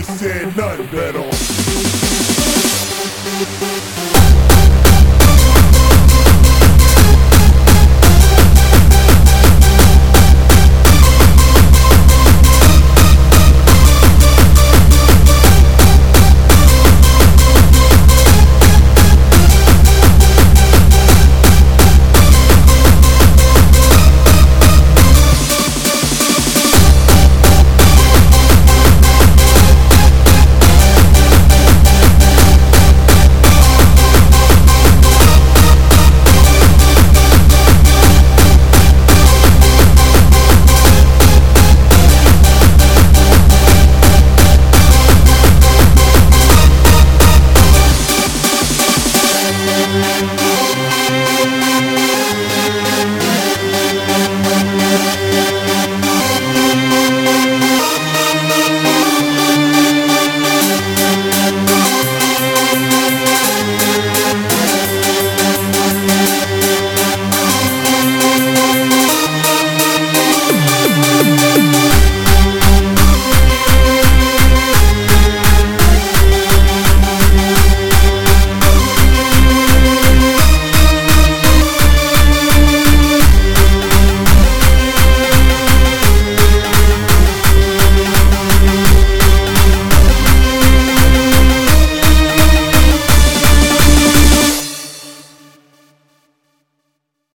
ain't said nothing better.